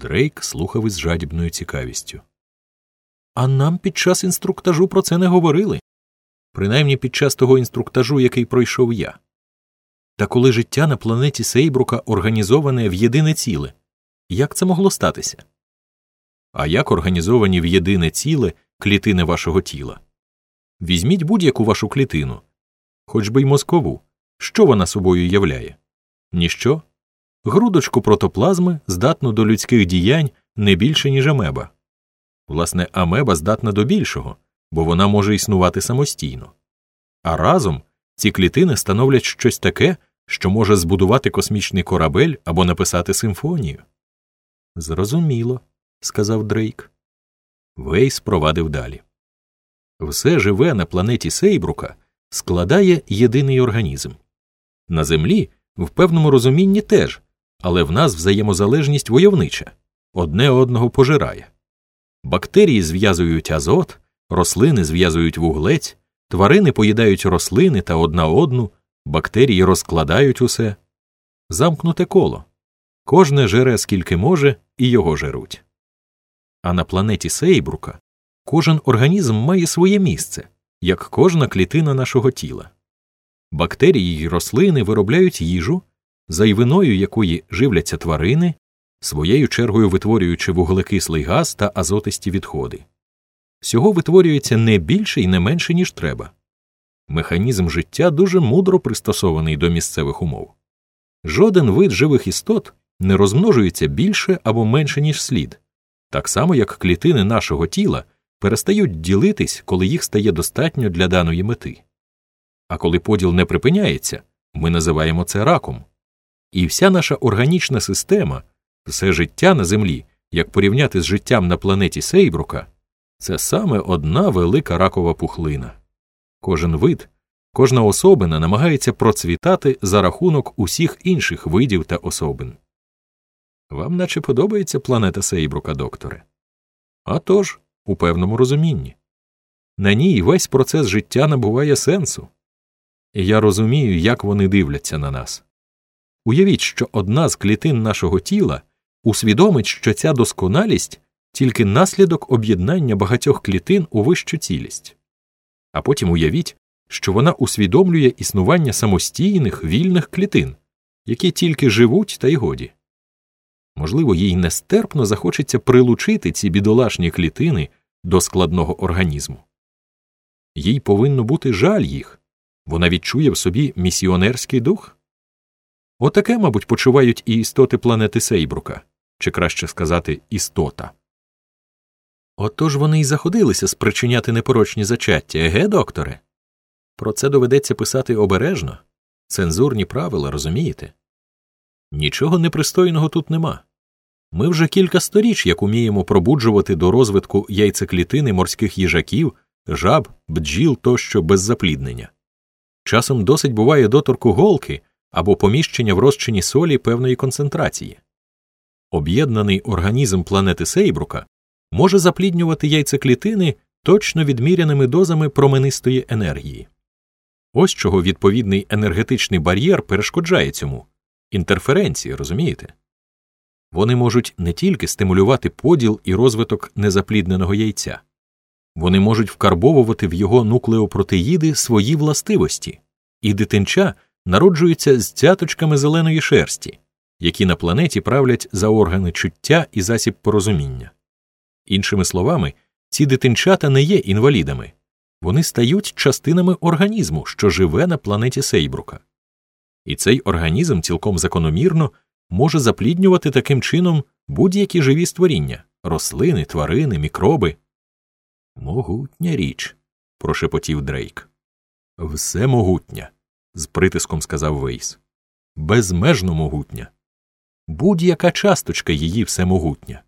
Дрейк слухав із жадібною цікавістю. А нам під час інструктажу про це не говорили, принаймні під час того інструктажу, який пройшов я. Та коли життя на планеті Сейбрука організоване в єдине ціле, як це могло статися? А як організовані в єдине ціле клітини вашого тіла? Візьміть будь-яку вашу клітину, хоч би й мозкову, що вона собою являє? Ніщо? Грудочку протоплазми здатну до людських діянь не більше, ніж амеба. Власне, амеба здатна до більшого, бо вона може існувати самостійно. А разом ці клітини становлять щось таке, що може збудувати космічний корабель або написати симфонію. Зрозуміло, сказав Дрейк. Вейс провадив далі. Все живе на планеті Сейбрука складає єдиний організм. На Землі в певному розумінні теж, але в нас взаємозалежність войовнича одне одного пожирає. Бактерії зв'язують азот, рослини зв'язують вуглець, тварини поїдають рослини та одна одну, бактерії розкладають усе. Замкнуте коло. Кожне жере скільки може, і його жеруть. А на планеті Сейбрука кожен організм має своє місце, як кожна клітина нашого тіла. Бактерії й рослини виробляють їжу, зайвиною якої живляться тварини, своєю чергою витворюючи вуглекислий газ та азотисті відходи. Всього витворюється не більше і не менше, ніж треба. Механізм життя дуже мудро пристосований до місцевих умов. Жоден вид живих істот не розмножується більше або менше, ніж слід, так само як клітини нашого тіла перестають ділитись, коли їх стає достатньо для даної мети. А коли поділ не припиняється, ми називаємо це раком. І вся наша органічна система, все життя на Землі, як порівняти з життям на планеті Сейбрука, це саме одна велика ракова пухлина. Кожен вид, кожна особина намагається процвітати за рахунок усіх інших видів та особин. Вам наче подобається планета Сейбрука, докторе? А тож, у певному розумінні. На ній весь процес життя набуває сенсу. І я розумію, як вони дивляться на нас. Уявіть, що одна з клітин нашого тіла усвідомить, що ця досконалість тільки наслідок об'єднання багатьох клітин у вищу цілість, а потім уявіть, що вона усвідомлює існування самостійних вільних клітин, які тільки живуть та й годі. Можливо, їй нестерпно захочеться прилучити ці бідолашні клітини до складного організму. Їй повинно бути жаль їх вона відчує в собі місіонерський дух. Отаке, мабуть, почувають і істоти планети Сейбрука, чи краще сказати, істота. Отож вони й заходилися спричиняти непорочні зачаття, еге, докторе? Про це доведеться писати обережно, цензурні правила, розумієте? Нічого непристойного тут нема. Ми вже кілька сторіч як уміємо пробуджувати до розвитку яйцеклітини морських їжаків, жаб, бджіл тощо без запліднення. Часом досить буває доторку голки або поміщення в розчині солі певної концентрації. Об'єднаний організм планети Сейбрука може запліднювати яйцеклітини точно відміряними дозами променистої енергії. Ось чого відповідний енергетичний бар'єр перешкоджає цьому інтерференції, розумієте? Вони можуть не тільки стимулювати поділ і розвиток незаплідненого яйця, вони можуть вкарбовувати в його нуклеопротеїди свої властивості, і дитинча народжуються з цяточками зеленої шерсті, які на планеті правлять за органи чуття і засіб порозуміння. Іншими словами, ці дитинчата не є інвалідами, вони стають частинами організму, що живе на планеті Сейбрука. І цей організм цілком закономірно може запліднювати таким чином будь-які живі створіння рослини, тварини, мікроби. Могутня річ, прошепотів Дрейк. Всемогутня, з притиском сказав Вейс. Безмежно могутня. Будь-яка часточка її всемогутня.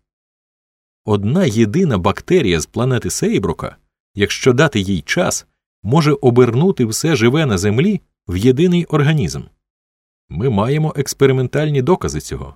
Одна єдина бактерія з планети Сейбрука, якщо дати їй час, може обернути все живе на землі в єдиний організм. Ми маємо експериментальні докази цього.